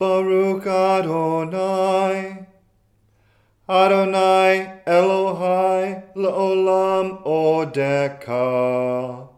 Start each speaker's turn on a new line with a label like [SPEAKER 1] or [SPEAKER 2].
[SPEAKER 1] Baruch Adonai. Adonai Elohai Leolam Odeka.